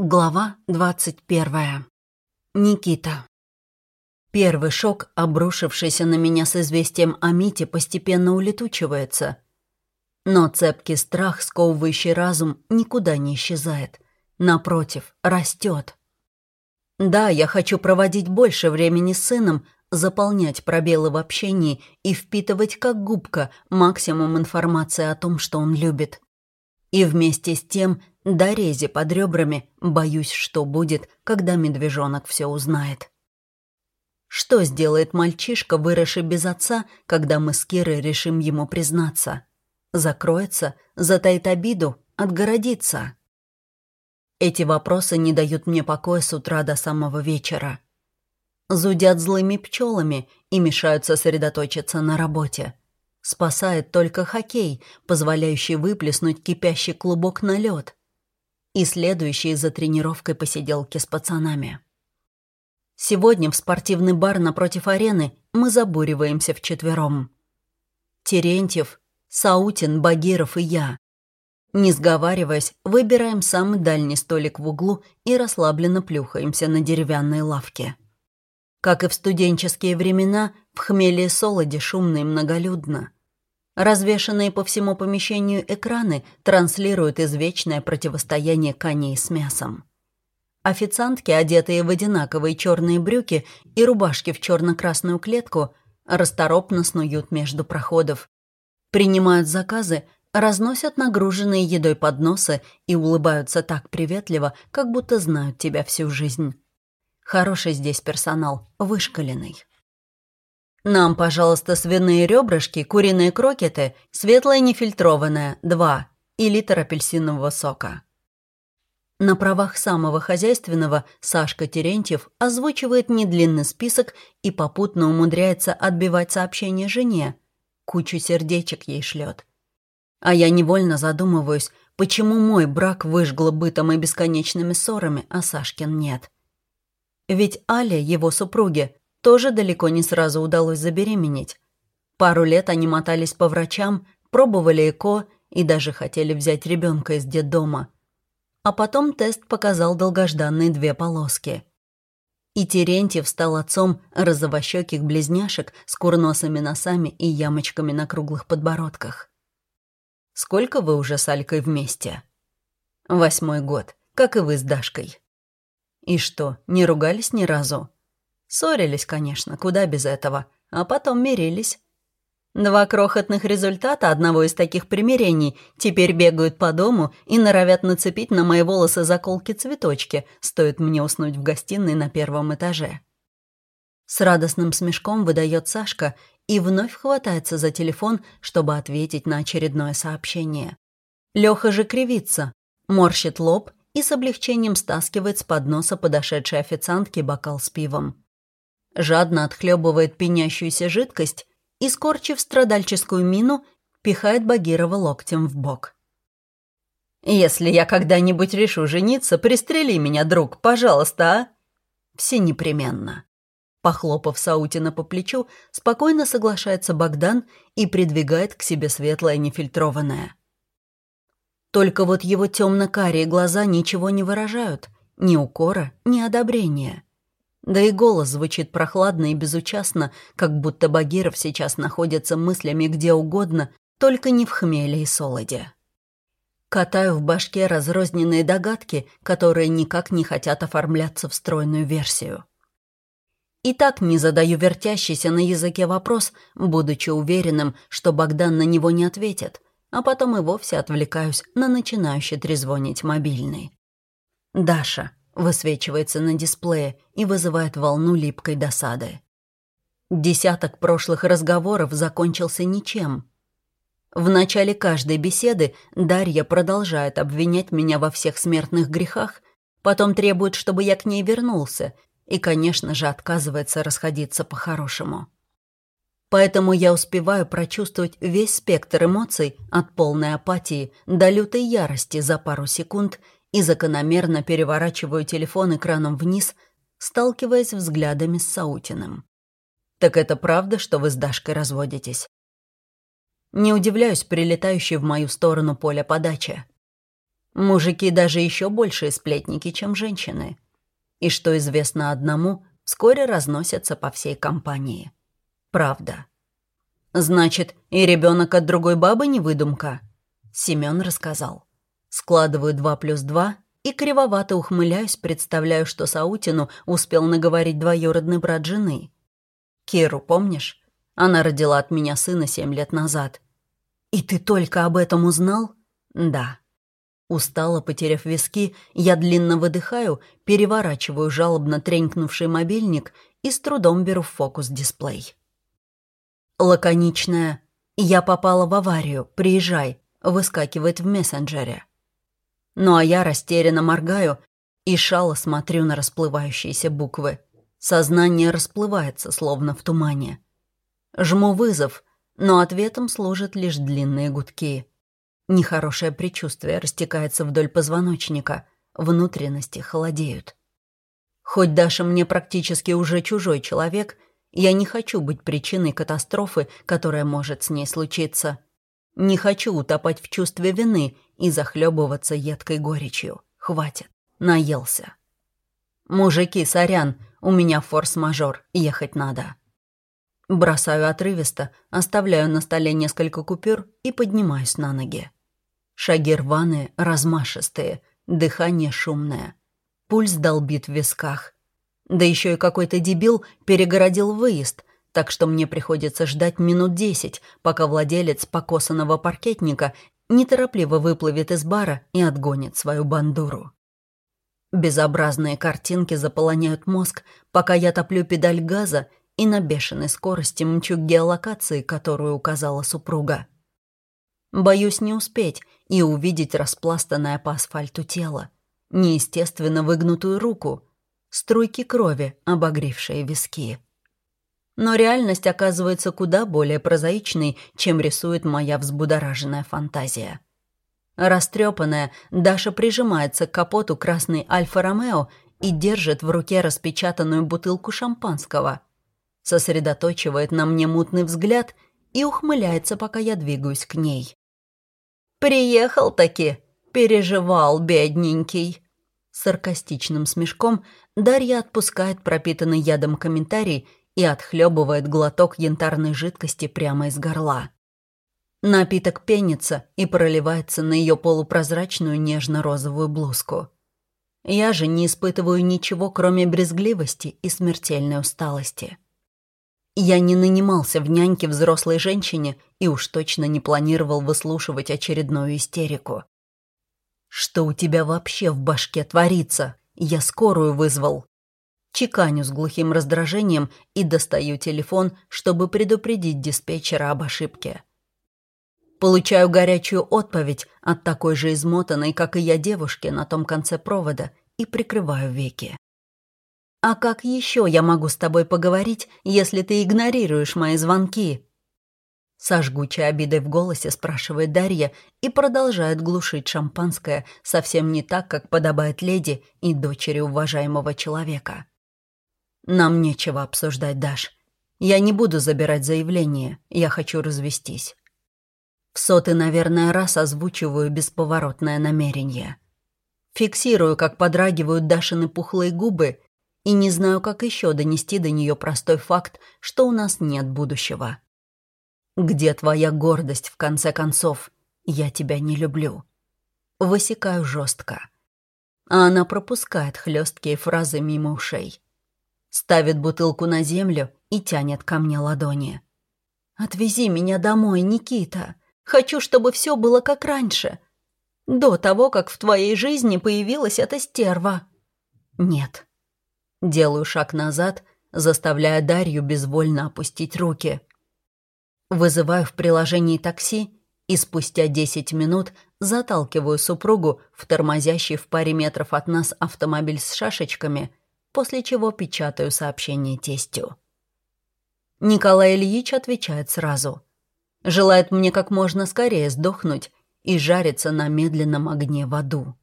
Глава 21. Никита. Первый шок, обрушившийся на меня с известием о Мите, постепенно улетучивается. Но цепкий страх, сковывающий разум, никуда не исчезает. Напротив, растет. Да, я хочу проводить больше времени с сыном, заполнять пробелы в общении и впитывать как губка максимум информации о том, что он любит. И вместе с тем до рези под ребрами, боюсь, что будет, когда медвежонок все узнает. Что сделает мальчишка, выросший без отца, когда мы с Кирой решим ему признаться? Закроется, затаит обиду, отгородится? Эти вопросы не дают мне покоя с утра до самого вечера. Зудят злыми пчелами и мешают сосредоточиться на работе. Спасает только хоккей, позволяющий выплеснуть кипящий клубок на лед и следующие за тренировкой посиделки с пацанами. Сегодня в спортивный бар напротив арены мы забуриваемся вчетвером. Терентьев, Саутин, Багиров и я. Не сговариваясь, выбираем самый дальний столик в углу и расслабленно плюхаемся на деревянной лавке. Как и в студенческие времена, в хмеле и солоде шумно и многолюдно – Развешанные по всему помещению экраны транслируют извечное противостояние коней с мясом. Официантки, одетые в одинаковые черные брюки и рубашки в черно-красную клетку, расторопно снуют между проходов. Принимают заказы, разносят нагруженные едой подносы и улыбаются так приветливо, как будто знают тебя всю жизнь. Хороший здесь персонал, вышкаленный. Нам, пожалуйста, свиные ребрышки, куриные крокеты, светлое нефильтрованное, два, и литр апельсинового сока. На правах самого хозяйственного Сашка Терентьев озвучивает недлинный список и попутно умудряется отбивать сообщение жене. Кучу сердечек ей шлет. А я невольно задумываюсь, почему мой брак выжгло бытом и бесконечными ссорами, а Сашкин нет. Ведь Аля, его супруге, тоже далеко не сразу удалось забеременеть. Пару лет они мотались по врачам, пробовали ЭКО и даже хотели взять ребенка из детдома. А потом тест показал долгожданные две полоски. И Терентьев стал отцом розовощеких близняшек с курносыми носами и ямочками на круглых подбородках. «Сколько вы уже с Алькой вместе?» «Восьмой год, как и вы с Дашкой». «И что, не ругались ни разу?» Ссорились, конечно, куда без этого, а потом мирились. Два крохотных результата одного из таких примирений теперь бегают по дому и норовят нацепить на мои волосы заколки-цветочки, стоит мне уснуть в гостиной на первом этаже. С радостным смешком выдает Сашка и вновь хватается за телефон, чтобы ответить на очередное сообщение. Лёха же кривится, морщит лоб и с облегчением стаскивает с подноса подошедшей официантки бокал с пивом жадно отхлебывает пенящуюся жидкость и, скорчив страдальческую мину, пихает Багирова локтем в бок. «Если я когда-нибудь решу жениться, пристрели меня, друг, пожалуйста, а?» «Все непременно». Похлопав Саутина по плечу, спокойно соглашается Богдан и придвигает к себе светлое нефильтрованное. Только вот его темно-карие глаза ничего не выражают, ни укора, ни одобрения. Да и голос звучит прохладно и безучастно, как будто Багиров сейчас находится мыслями где угодно, только не в хмеле и солоде. Катаю в башке разрозненные догадки, которые никак не хотят оформляться в стройную версию. И так не задаю вертящийся на языке вопрос, будучи уверенным, что Богдан на него не ответит, а потом и вовсе отвлекаюсь на начинающий трезвонить мобильный. «Даша, высвечивается на дисплее и вызывает волну липкой досады. Десяток прошлых разговоров закончился ничем. В начале каждой беседы Дарья продолжает обвинять меня во всех смертных грехах, потом требует, чтобы я к ней вернулся, и, конечно же, отказывается расходиться по-хорошему. Поэтому я успеваю прочувствовать весь спектр эмоций от полной апатии до лютой ярости за пару секунд и закономерно переворачиваю телефон экраном вниз, сталкиваясь взглядами с Саутиным. «Так это правда, что вы с Дашкой разводитесь?» Не удивляюсь прилетающей в мою сторону поля подачи. Мужики даже еще большие сплетники, чем женщины. И что известно одному, вскоре разносятся по всей компании. Правда. Значит, и ребенок от другой бабы не выдумка? Семен рассказал. Складываю два плюс два и кривовато ухмыляюсь, представляю, что Саутину успел наговорить двоюродный брат жены. Киру, помнишь? Она родила от меня сына семь лет назад. И ты только об этом узнал? Да. Устало потеряв виски, я длинно выдыхаю, переворачиваю жалобно тренькнувший мобильник и с трудом беру в фокус дисплей. Лаконичная «Я попала в аварию, приезжай», выскакивает в мессенджере. Ну а я растерянно моргаю и шало смотрю на расплывающиеся буквы. Сознание расплывается, словно в тумане. Жму вызов, но ответом служат лишь длинные гудки. Нехорошее предчувствие растекается вдоль позвоночника, внутренности холодеют. Хоть Даша мне практически уже чужой человек, я не хочу быть причиной катастрофы, которая может с ней случиться. Не хочу утопать в чувстве вины и захлебываться едкой горечью. Хватит, наелся. «Мужики, сорян, у меня форс-мажор, ехать надо». Бросаю отрывисто, оставляю на столе несколько купюр и поднимаюсь на ноги. Шаги рваные, размашистые, дыхание шумное. Пульс долбит в висках. Да еще и какой-то дебил перегородил выезд, так что мне приходится ждать минут десять, пока владелец покосанного паркетника неторопливо выплывет из бара и отгонит свою бандуру. Безобразные картинки заполоняют мозг, пока я топлю педаль газа и на бешеной скорости мчу к геолокации, которую указала супруга. Боюсь не успеть и увидеть распластанное по асфальту тело, неестественно выгнутую руку, струйки крови, обогревшие виски. Но реальность оказывается куда более прозаичной, чем рисует моя взбудораженная фантазия. Растрепанная, Даша прижимается к капоту красной Альфа-Ромео и держит в руке распечатанную бутылку шампанского. Сосредоточивает на мне мутный взгляд и ухмыляется, пока я двигаюсь к ней. «Приехал-таки! Переживал, бедненький!» Саркастичным смешком Дарья отпускает пропитанный ядом комментарий и отхлебывает глоток янтарной жидкости прямо из горла. Напиток пенится и проливается на ее полупрозрачную нежно-розовую блузку. Я же не испытываю ничего, кроме брезгливости и смертельной усталости. Я не нанимался в няньке взрослой женщине и уж точно не планировал выслушивать очередную истерику. «Что у тебя вообще в башке творится? Я скорую вызвал». Чеканю с глухим раздражением и достаю телефон, чтобы предупредить диспетчера об ошибке. Получаю горячую отповедь от такой же измотанной, как и я девушки на том конце провода, и прикрываю веки. «А как еще я могу с тобой поговорить, если ты игнорируешь мои звонки?» Со жгучей обидой в голосе спрашивает Дарья и продолжает глушить шампанское совсем не так, как подобает леди и дочери уважаемого человека. «Нам нечего обсуждать, Даш. Я не буду забирать заявление, я хочу развестись». В сотый, наверное, раз озвучиваю бесповоротное намерение. Фиксирую, как подрагивают Дашины пухлые губы и не знаю, как еще донести до нее простой факт, что у нас нет будущего. Где твоя гордость, в конце концов? Я тебя не люблю. Высекаю жестко. А она пропускает хлесткие фразы мимо ушей. Ставит бутылку на землю и тянет ко мне ладони. «Отвези меня домой, Никита. Хочу, чтобы все было как раньше. До того, как в твоей жизни появилась эта стерва». «Нет», Делаю шаг назад, заставляя Дарью безвольно опустить руки. Вызываю в приложении такси и спустя 10 минут заталкиваю супругу в тормозящий в паре метров от нас автомобиль с шашечками, после чего печатаю сообщение тестю. Николай Ильич отвечает сразу. Желает мне как можно скорее сдохнуть и жариться на медленном огне в аду.